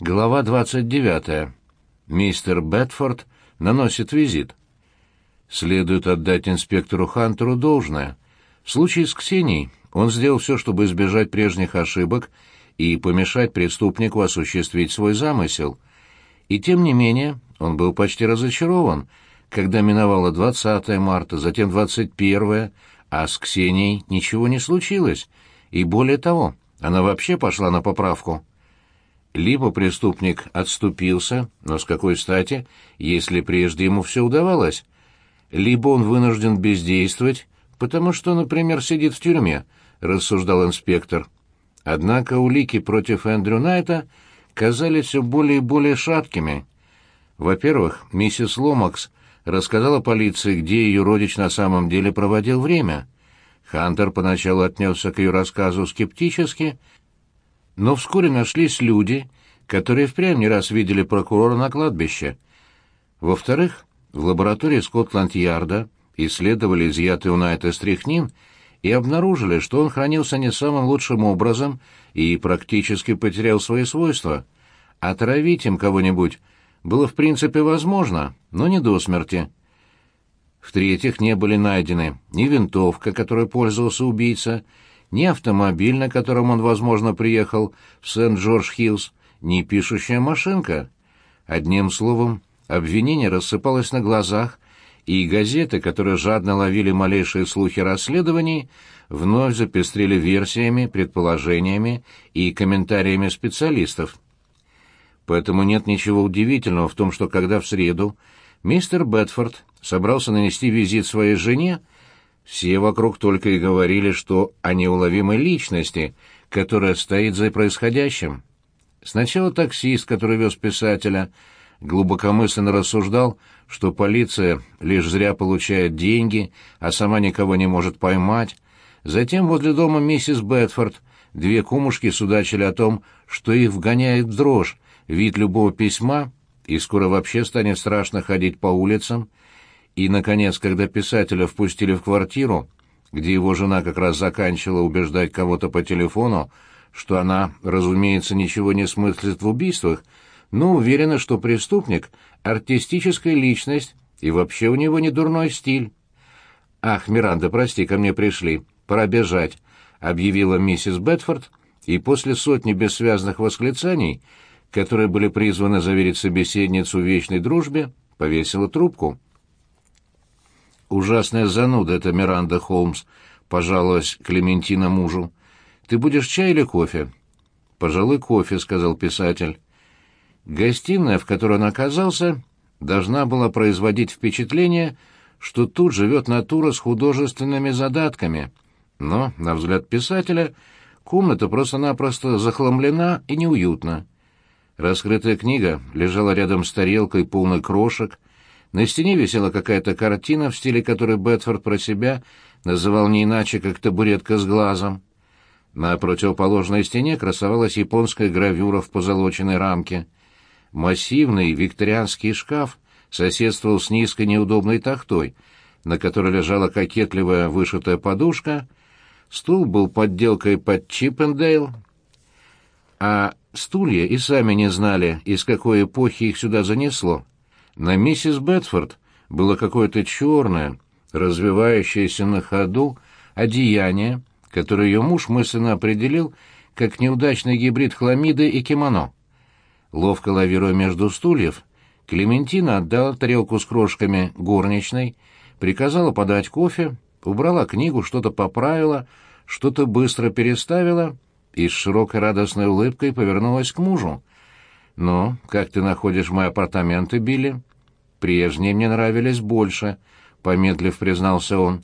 Глава 29. Мистер Бетфорд наносит визит. Следует отдать инспектору Хантеру должное. В случае с Ксенией он сделал все, чтобы избежать прежних ошибок и помешать преступнику осуществить свой замысел. И тем не менее он был почти разочарован, когда миновало 20 марта, затем 21, а с Ксенией ничего не случилось, и более того, она вообще пошла на поправку. Либо преступник отступился, но с какой стати, если прежде ему все удавалось, либо он вынужден бездействовать, потому что, например, сидит в тюрьме, рассуждал инспектор. Однако улики против Эндрю Найта казались все более и более шаткими. Во-первых, миссис Ломакс рассказала полиции, где ее родич на самом деле проводил время. Хантер поначалу отнесся к ее рассказу скептически, но вскоре нашлись люди, которые впрямь не раз видели прокурора на кладбище. Во-вторых, в лаборатории Скотланд-Ярда исследовали изъятый у Найта стрихнин и обнаружили, что он хранился не самым лучшим образом и практически потерял свои свойства. Отравить им кого-нибудь было в принципе возможно, но не до смерти. В-третьих, не были найдены ни винтовка, которой пользовался убийца, ни автомобиль, на котором он, возможно, приехал в Сент-Джордж-Хиллз, ни пишущая машинка. Одним словом, обвинение рассыпалось на глазах, и газеты, которые жадно ловили малейшие слухи расследований, вновь запестрили версиями, предположениями и комментариями специалистов. Поэтому нет ничего удивительного в том, что когда в среду мистер Бетфорд собрался нанести визит своей жене, все вокруг только и говорили, что о неуловимой личности, которая стоит за происходящим. Сначала таксист, который вез писателя, глубокомысленно рассуждал, что полиция лишь зря получает деньги, а сама никого не может поймать. Затем возле дома миссис Бетфорд две кумушки судачили о том, что их вгоняет дрожь вид любого письма, и скоро вообще станет страшно ходить по улицам, и, наконец, когда писателя впустили в квартиру, где его жена как раз заканчивала убеждать кого-то по телефону, что она, разумеется, ничего не смыслит в убийствах, но уверена, что преступник — артистическая личность, и вообще у него не дурной стиль. «Ах, Миранда, прости, ко мне пришли. Пора бежать», — объявила миссис Бетфорд, и после сотни бессвязных восклицаний, которые были призваны заверить собеседницу в вечной дружбе, повесила трубку. «Ужасная зануда эта Миранда Холмс», — пожаловалась Клементина мужу. «Ты будешь чай или кофе?» «Пожалуй, кофе», — сказал писатель. Гостиная, в которой он оказался, должна была производить впечатление, что тут живет натура с художественными задатками. Но, на взгляд писателя, комната просто-напросто захламлена и неуютна. Раскрытая книга лежала рядом с тарелкой полной крошек, на стене висела какая-то картина в стиле которой Бетфорд про себя называл не иначе, как табуретка с глазом. На противоположной стене красовалась японская гравюра в позолоченной рамке. Массивный викторианский шкаф соседствовал с низкой неудобной тахтой, на которой лежала кокетливая вышитая подушка, стул был подделкой под Чиппендейл, а стулья и сами не знали, из какой эпохи их сюда занесло. На миссис Бетфорд было какое-то черное, развивающееся на ходу одеяние, которое ее муж мысленно определил как неудачный гибрид хламиды и кимоно. Ловко лавируя между стульев, Клементина отдала тарелку с крошками горничной, приказала подать кофе, убрала книгу, что-то поправила, что-то быстро переставила и с широкой радостной улыбкой повернулась к мужу. «Ну, как ты находишь мои апартаменты, Билли?» Прежние мне нравились больше, помедлив признался он.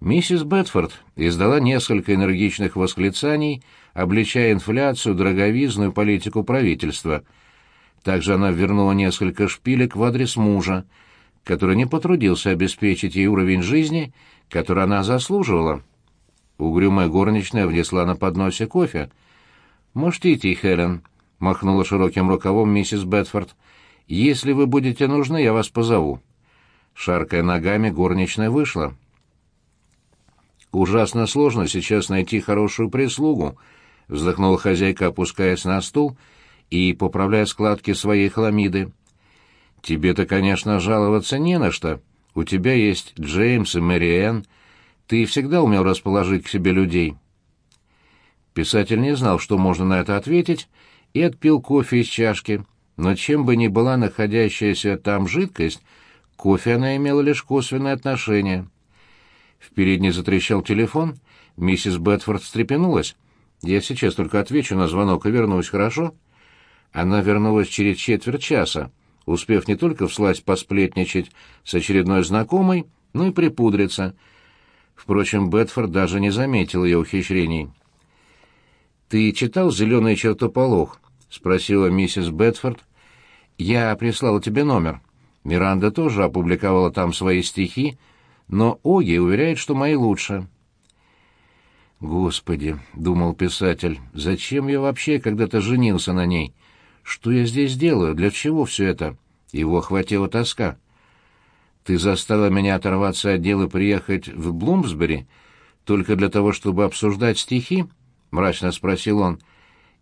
Миссис Бетфорд издала несколько энергичных восклицаний, обличая инфляцию, дороговизну и политику правительства. Также она вернула несколько шпилек в адрес мужа, который не потрудился обеспечить ей уровень жизни, который она заслуживала. Угрюмая горничная внесла на подносе кофе. «Можете идти, Хелен», — махнула широким рукавом миссис Бетфорд. Если вы будете нужны, я вас позову». Шаркая ногами, горничная вышла. «Ужасно сложно сейчас найти хорошую прислугу», — вздохнула хозяйка, опускаясь на стул и поправляя складки своей хламиды. «Тебе-то, конечно, жаловаться не на что. У тебя есть Джеймс и Мэриэн. Ты всегда умел расположить к себе людей». Писатель не знал, что можно на это ответить, и отпил кофе из чашки, но чем бы ни была находящаяся там жидкость, кофе она имела лишь косвенное отношение. В передней затрещал телефон, миссис Бетфорд встрепенулась. «Я сейчас только отвечу на звонок и вернусь, хорошо?» Она вернулась через четверть часа, успев не только всласть посплетничать с очередной знакомой, но и припудриться. Впрочем, Бетфорд даже не заметил ее ухищрений. «Ты читал «Зеленый чертополох»?» — спросила миссис Бетфорд. «Я прислала тебе номер. Миранда тоже опубликовала там свои стихи, но Оги уверяет, что мои лучше». «Господи», — думал писатель, — «зачем я вообще когда-то женился на ней?» Что я здесь делаю? Для чего все это? Его охватила тоска. Ты заставила меня оторваться от дела и приехать в Блумсбери только для того, чтобы обсуждать стихи? Мрачно спросил он.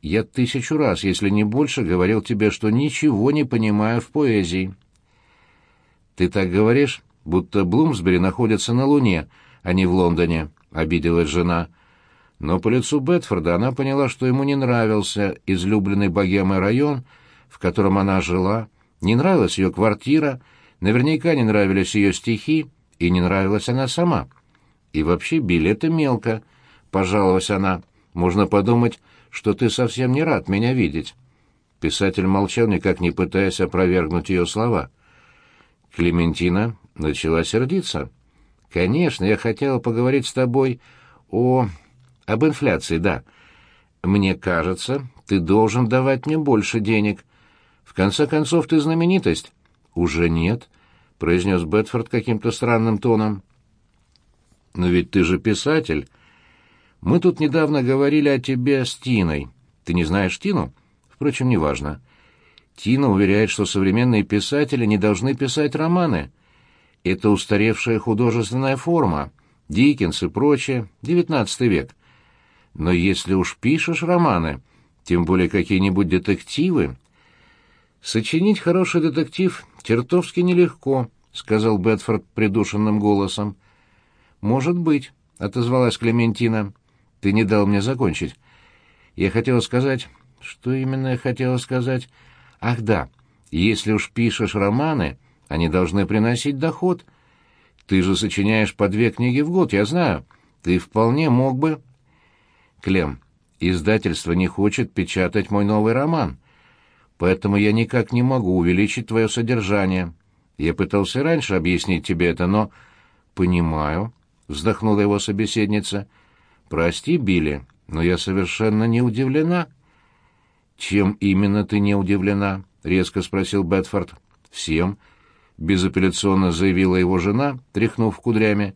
Я тысячу раз, если не больше, говорил тебе, что ничего не понимаю в поэзии. Ты так говоришь, будто Блумсбери находится на Луне, а не в Лондоне, обиделась жена. — но по лицу Бетфорда она поняла, что ему не нравился излюбленный богемой район, в котором она жила, не нравилась ее квартира, наверняка не нравились ее стихи, и не нравилась она сама. И вообще билеты мелко, пожаловалась она. Можно подумать, что ты совсем не рад меня видеть. Писатель молчал, никак не пытаясь опровергнуть ее слова. Клементина начала сердиться. «Конечно, я хотела поговорить с тобой о... Об инфляции, да. Мне кажется, ты должен давать мне больше денег. В конце концов, ты знаменитость. Уже нет, произнес Бетфорд каким-то странным тоном. Но ведь ты же писатель. Мы тут недавно говорили о тебе с Тиной. Ты не знаешь Тину? Впрочем, неважно. Тина уверяет, что современные писатели не должны писать романы. Это устаревшая художественная форма. Диккенс и прочее, девятнадцатый век. Но если уж пишешь романы, тем более какие-нибудь детективы... «Сочинить хороший детектив чертовски нелегко», — сказал Бетфорд придушенным голосом. «Может быть», — отозвалась Клементина. «Ты не дал мне закончить. Я хотела сказать...» «Что именно я хотела сказать?» «Ах да, если уж пишешь романы, они должны приносить доход. Ты же сочиняешь по две книги в год, я знаю. Ты вполне мог бы...» Клем, издательство не хочет печатать мой новый роман, поэтому я никак не могу увеличить твое содержание. Я пытался раньше объяснить тебе это, но... Понимаю, вздохнула его собеседница. Прости, Билли, но я совершенно не удивлена. Чем именно ты не удивлена? резко спросил Бетфорд. Всем, безапелляционно заявила его жена, тряхнув кудрями.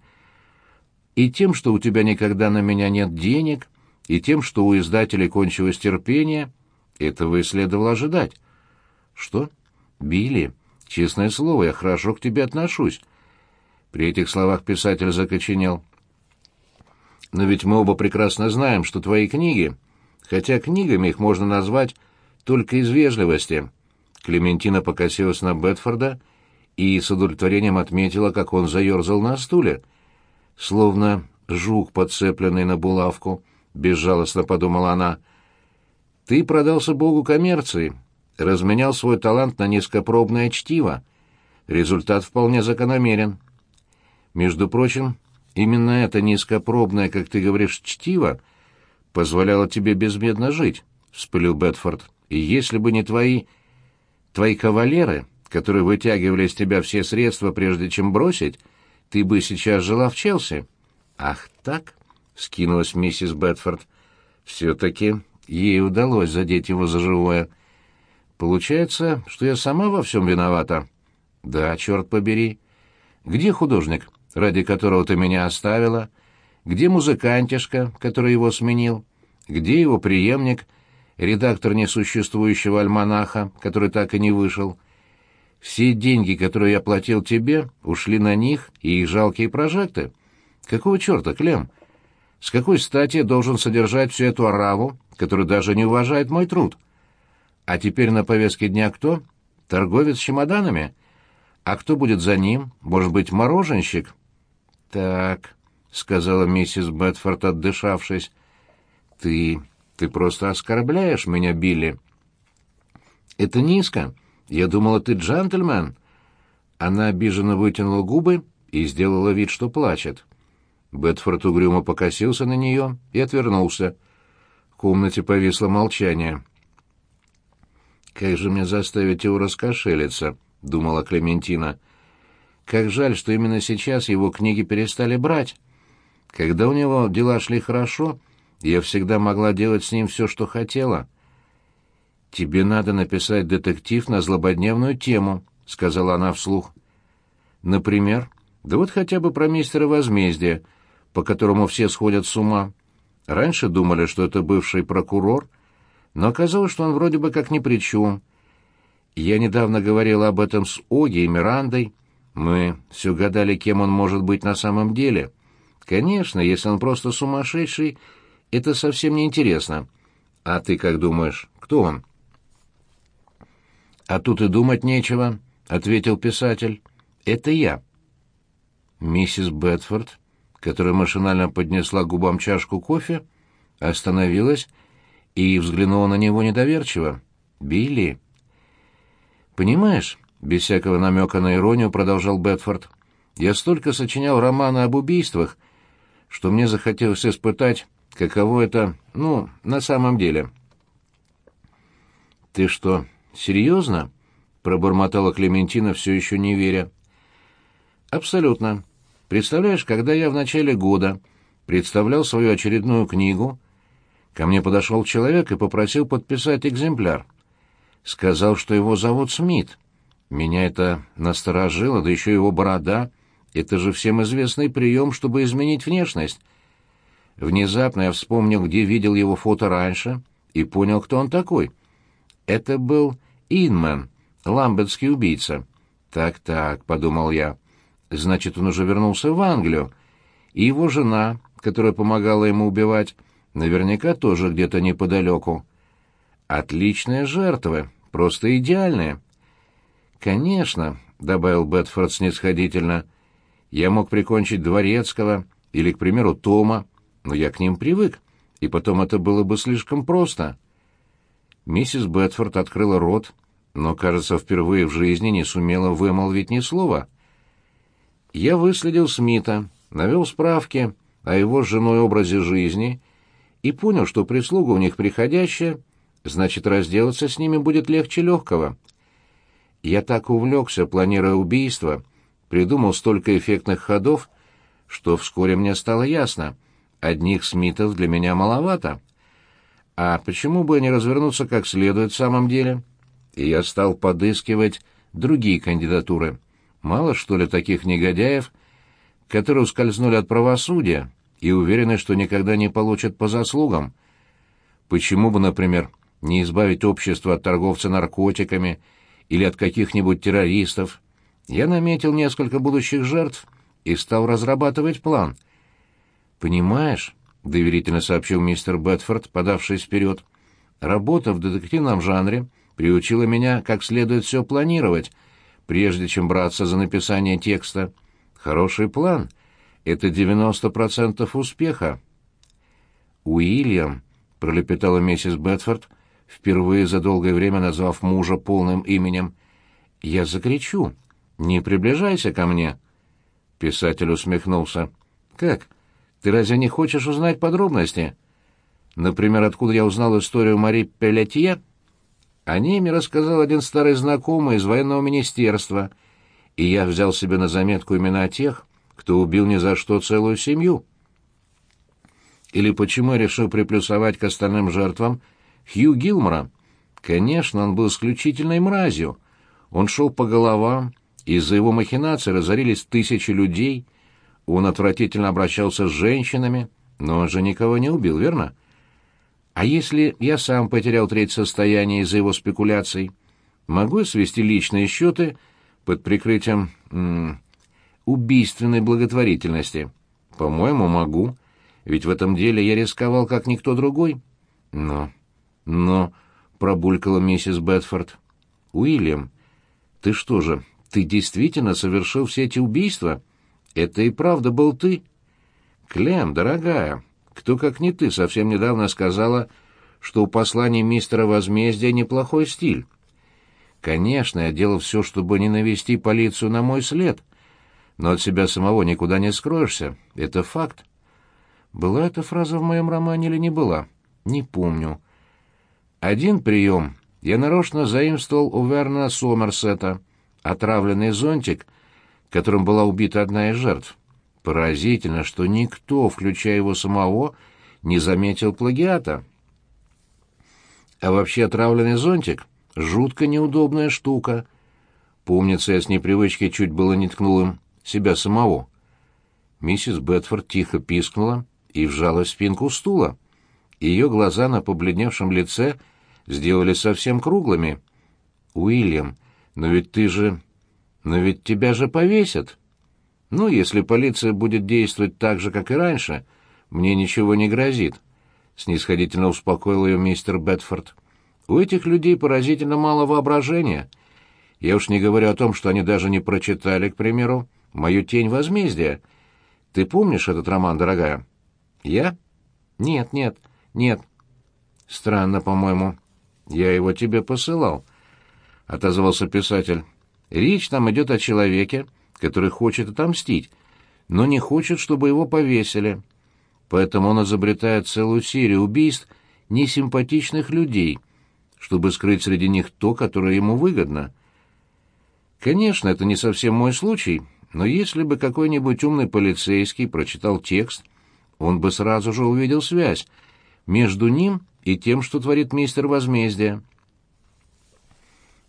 И тем, что у тебя никогда на меня нет денег, и тем, что у издателей кончилось терпение, этого и следовало ожидать. Что? Билли, честное слово, я хорошо к тебе отношусь. При этих словах писатель закоченел. Но ведь мы оба прекрасно знаем, что твои книги, хотя книгами их можно назвать только из вежливости. Клементина покосилась на Бетфорда и с удовлетворением отметила, как он заерзал на стуле, словно жук, подцепленный на булавку —— безжалостно подумала она. «Ты продался богу коммерции, разменял свой талант на низкопробное чтиво. Результат вполне закономерен. Между прочим, именно это низкопробное, как ты говоришь, чтиво, позволяло тебе безбедно жить», — вспылил Бетфорд. «И если бы не твои... твои кавалеры, которые вытягивали из тебя все средства, прежде чем бросить, ты бы сейчас жила в Челси». «Ах так?» — скинулась миссис Бетфорд. «Все-таки ей удалось задеть его за живое. Получается, что я сама во всем виновата?» «Да, черт побери. Где художник, ради которого ты меня оставила? Где музыкантишка, который его сменил? Где его преемник, редактор несуществующего альманаха, который так и не вышел?» Все деньги, которые я платил тебе, ушли на них и их жалкие прожекты. Какого черта, Клем? С какой стати должен содержать всю эту ораву, которая даже не уважает мой труд? А теперь на повестке дня кто? Торговец чемоданами? А кто будет за ним? Может быть, мороженщик? Так, сказала миссис Бетфорд, отдышавшись. Ты... ты просто оскорбляешь меня, Билли. Это низко. Я думала, ты джентльмен. Она обиженно вытянула губы и сделала вид, что плачет. Бетфорд угрюмо покосился на нее и отвернулся. В комнате повисло молчание. «Как же мне заставить его раскошелиться?» — думала Клементина. «Как жаль, что именно сейчас его книги перестали брать. Когда у него дела шли хорошо, я всегда могла делать с ним все, что хотела». «Тебе надо написать детектив на злободневную тему», — сказала она вслух. «Например?» «Да вот хотя бы про мистера возмездия, по которому все сходят с ума. Раньше думали, что это бывший прокурор, но оказалось, что он вроде бы как ни при чем. Я недавно говорила об этом с Оги и Мирандой. Мы все гадали, кем он может быть на самом деле. Конечно, если он просто сумасшедший, это совсем не интересно. А ты как думаешь, кто он? А тут и думать нечего, ответил писатель. Это я. Миссис Бетфорд, которая машинально поднесла губам чашку кофе, остановилась и взглянула на него недоверчиво. «Билли?» «Понимаешь?» — без всякого намека на иронию продолжал Бетфорд. «Я столько сочинял романы об убийствах, что мне захотелось испытать, каково это, ну, на самом деле». «Ты что, серьезно?» — пробормотала Клементина, все еще не веря. «Абсолютно. Представляешь, когда я в начале года представлял свою очередную книгу, ко мне подошел человек и попросил подписать экземпляр. Сказал, что его зовут Смит. Меня это насторожило, да еще его борода. Это же всем известный прием, чтобы изменить внешность. Внезапно я вспомнил, где видел его фото раньше, и понял, кто он такой. Это был Инман, ламбетский убийца. «Так-так», — подумал я, — «значит, он уже вернулся в Англию, и его жена, которая помогала ему убивать, наверняка тоже где-то неподалеку. Отличные жертвы, просто идеальные». «Конечно», — добавил Бетфорд снисходительно, — «я мог прикончить Дворецкого или, к примеру, Тома, но я к ним привык, и потом это было бы слишком просто». Миссис Бетфорд открыла рот, но, кажется, впервые в жизни не сумела вымолвить ни слова. Я выследил Смита, навел справки о его с женой образе жизни и понял, что прислуга у них приходящая, значит, разделаться с ними будет легче легкого. Я так увлекся, планируя убийство, придумал столько эффектных ходов, что вскоре мне стало ясно, одних Смитов для меня маловато. А почему бы не развернуться как следует в самом деле?» и я стал подыскивать другие кандидатуры. Мало, что ли, таких негодяев, которые ускользнули от правосудия и уверены, что никогда не получат по заслугам. Почему бы, например, не избавить общество от торговца наркотиками или от каких-нибудь террористов? Я наметил несколько будущих жертв и стал разрабатывать план. «Понимаешь», — доверительно сообщил мистер Бетфорд, подавшись вперед, — «работа в детективном жанре — приучила меня как следует все планировать, прежде чем браться за написание текста. Хороший план — это 90% успеха. «Уильям», — пролепетала миссис Бетфорд, впервые за долгое время назвав мужа полным именем, — «я закричу. Не приближайся ко мне». Писатель усмехнулся. «Как? Ты разве не хочешь узнать подробности? Например, откуда я узнал историю Мари Пелетье?» О ней мне рассказал один старый знакомый из военного министерства, и я взял себе на заметку имена тех, кто убил ни за что целую семью. Или почему я решил приплюсовать к остальным жертвам Хью Гилмора? Конечно, он был исключительной мразью. Он шел по головам, из-за его махинаций разорились тысячи людей. Он отвратительно обращался с женщинами, но он же никого не убил, верно? — а если я сам потерял треть состояния из-за его спекуляций, могу я свести личные счеты под прикрытием убийственной благотворительности? По-моему, могу, ведь в этом деле я рисковал как никто другой. Но, но, — пробулькала миссис Бетфорд. «Уильям, ты что же, ты действительно совершил все эти убийства? Это и правда был ты?» «Клем, дорогая, кто как не ты совсем недавно сказала, что у посланий мистера Возмездия неплохой стиль. Конечно, я делал все, чтобы не навести полицию на мой след, но от себя самого никуда не скроешься, это факт. Была эта фраза в моем романе или не была? Не помню. Один прием я нарочно заимствовал у Верна Сомерсета, отравленный зонтик, которым была убита одна из жертв. Поразительно, что никто, включая его самого, не заметил плагиата. А вообще отравленный зонтик — жутко неудобная штука. Помнится, я с непривычки чуть было не ткнул им себя самого. Миссис Бетфорд тихо пискнула и вжала в спинку стула. Ее глаза на побледневшем лице сделали совсем круглыми. «Уильям, но ведь ты же... Но ведь тебя же повесят!» Ну, если полиция будет действовать так же, как и раньше, мне ничего не грозит, — снисходительно успокоил ее мистер Бетфорд. У этих людей поразительно мало воображения. Я уж не говорю о том, что они даже не прочитали, к примеру, «Мою тень возмездия». Ты помнишь этот роман, дорогая? Я? Нет, нет, нет. Странно, по-моему. Я его тебе посылал, — отозвался писатель. Речь там идет о человеке, который хочет отомстить, но не хочет, чтобы его повесили. Поэтому он изобретает целую серию убийств несимпатичных людей, чтобы скрыть среди них то, которое ему выгодно. Конечно, это не совсем мой случай, но если бы какой-нибудь умный полицейский прочитал текст, он бы сразу же увидел связь между ним и тем, что творит мистер Возмездия.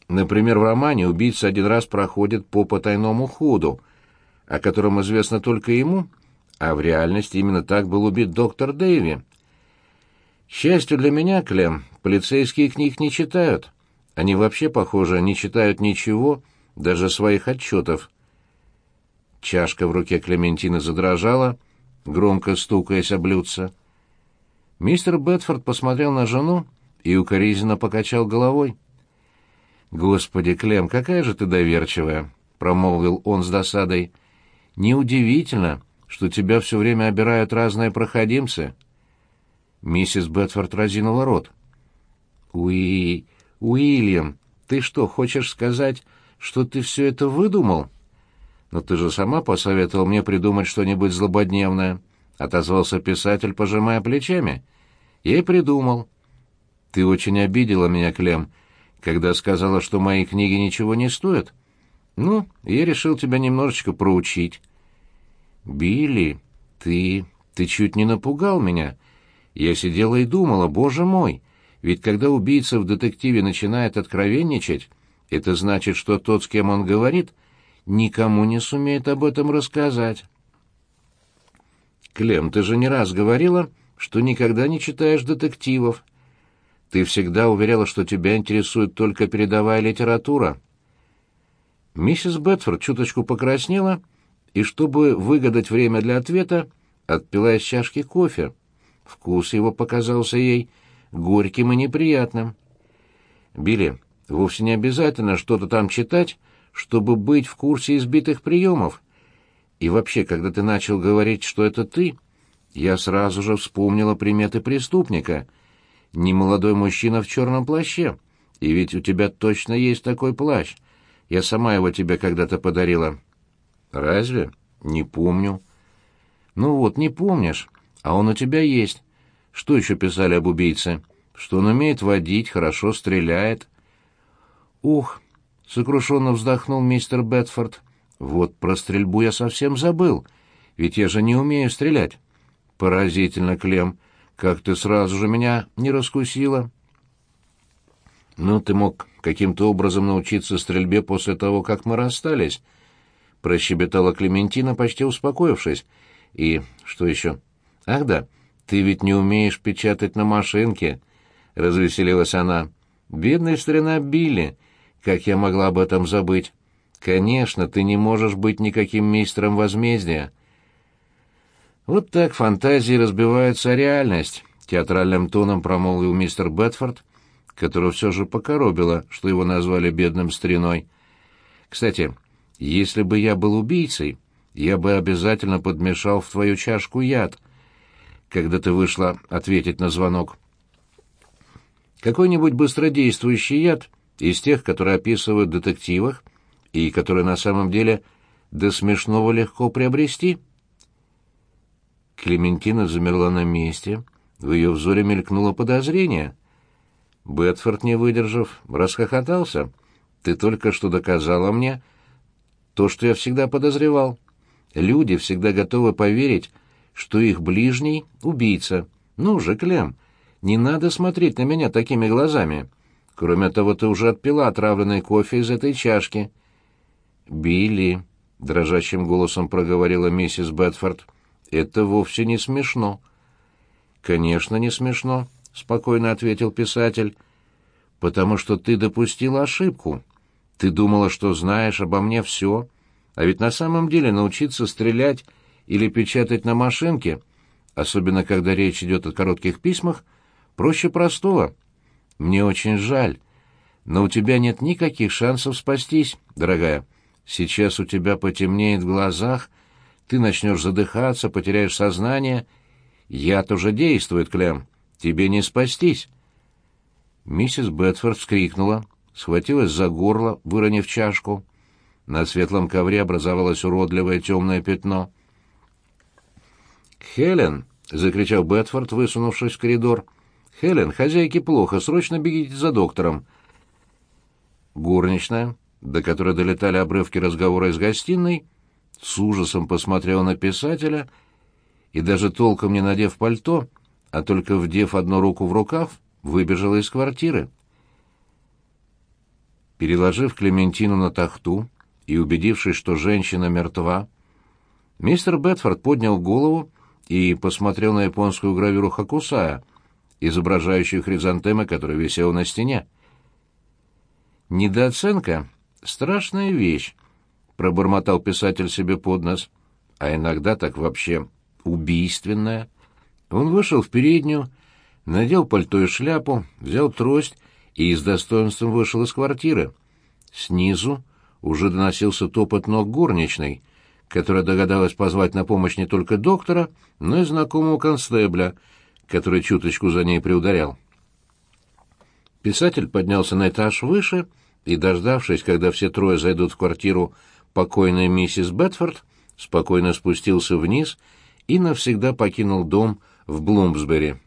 Например, в романе убийца один раз проходит по потайному ходу, о котором известно только ему, а в реальности именно так был убит доктор Дэйви. К счастью для меня, Клем, полицейские книг не читают. Они вообще, похоже, не читают ничего, даже своих отчетов. Чашка в руке Клементины задрожала, громко стукаясь о блюдце. Мистер Бетфорд посмотрел на жену и укоризненно покачал головой. «Господи, Клем, какая же ты доверчивая!» — промолвил он с досадой. «Неудивительно, что тебя все время обирают разные проходимцы». Миссис Бетфорд разинула рот. «Уи... Уильям, ты что, хочешь сказать, что ты все это выдумал?» «Но ты же сама посоветовал мне придумать что-нибудь злободневное», — отозвался писатель, пожимая плечами. «Я и придумал». «Ты очень обидела меня, Клем», когда сказала, что мои книги ничего не стоят. Ну, я решил тебя немножечко проучить. Билли, ты... ты чуть не напугал меня. Я сидела и думала, боже мой, ведь когда убийца в детективе начинает откровенничать, это значит, что тот, с кем он говорит, никому не сумеет об этом рассказать. Клем, ты же не раз говорила, что никогда не читаешь детективов. Ты всегда уверяла, что тебя интересует только передовая литература. Миссис Бетфорд чуточку покраснела и, чтобы выгадать время для ответа, отпила из чашки кофе. Вкус его показался ей горьким и неприятным. «Билли, вовсе не обязательно что-то там читать, чтобы быть в курсе избитых приемов. И вообще, когда ты начал говорить, что это ты, я сразу же вспомнила приметы преступника — немолодой мужчина в черном плаще. И ведь у тебя точно есть такой плащ. Я сама его тебе когда-то подарила. Разве? Не помню. Ну вот, не помнишь, а он у тебя есть. Что еще писали об убийце? Что он умеет водить, хорошо стреляет. Ух, сокрушенно вздохнул мистер Бетфорд. Вот про стрельбу я совсем забыл, ведь я же не умею стрелять. Поразительно, Клем. Как ты сразу же меня не раскусила? Ну, ты мог каким-то образом научиться стрельбе после того, как мы расстались, прощебетала Клементина, почти успокоившись. И что еще? Ах да, ты ведь не умеешь печатать на машинке, развеселилась она. Бедная старина Билли, как я могла об этом забыть? Конечно, ты не можешь быть никаким мистером возмездия. Вот так фантазии разбиваются о реальность, театральным тоном промолвил мистер Бетфорд, которого все же покоробило, что его назвали бедным стариной. «Кстати, если бы я был убийцей, я бы обязательно подмешал в твою чашку яд, когда ты вышла ответить на звонок. Какой-нибудь быстродействующий яд из тех, которые описывают в детективах и которые на самом деле до смешного легко приобрести». Клементина замерла на месте, в ее взоре мелькнуло подозрение. Бетфорд, не выдержав, расхохотался. «Ты только что доказала мне то, что я всегда подозревал. Люди всегда готовы поверить, что их ближний — убийца. Ну же, Клем, не надо смотреть на меня такими глазами. Кроме того, ты уже отпила отравленный кофе из этой чашки». «Билли», — дрожащим голосом проговорила миссис Бетфорд, — это вовсе не смешно. Конечно, не смешно, спокойно ответил писатель. Потому что ты допустила ошибку. Ты думала, что знаешь обо мне все, а ведь на самом деле научиться стрелять или печатать на машинке, особенно когда речь идет о коротких письмах, проще простого. Мне очень жаль, но у тебя нет никаких шансов спастись, дорогая. Сейчас у тебя потемнеет в глазах, ты начнешь задыхаться, потеряешь сознание. Яд уже действует, Клем. Тебе не спастись. Миссис Бетфорд вскрикнула, схватилась за горло, выронив чашку. На светлом ковре образовалось уродливое темное пятно. «Хелен!» — закричал Бетфорд, высунувшись в коридор. «Хелен, хозяйке плохо, срочно бегите за доктором!» Горничная, до которой долетали обрывки разговора из гостиной, — с ужасом посмотрел на писателя и даже толком не надев пальто, а только вдев одну руку в рукав, выбежала из квартиры. Переложив Клементину на тахту и убедившись, что женщина мертва, мистер Бетфорд поднял голову и посмотрел на японскую гравюру Хакусая, изображающую хризантемы, которая висела на стене. Недооценка — страшная вещь, пробормотал писатель себе под нос, а иногда так вообще убийственное. Он вышел в переднюю, надел пальто и шляпу, взял трость и с достоинством вышел из квартиры. Снизу уже доносился топот ног горничной, которая догадалась позвать на помощь не только доктора, но и знакомого констебля, который чуточку за ней приударял. Писатель поднялся на этаж выше и, дождавшись, когда все трое зайдут в квартиру покойная миссис Бетфорд спокойно спустился вниз и навсегда покинул дом в Блумсбери.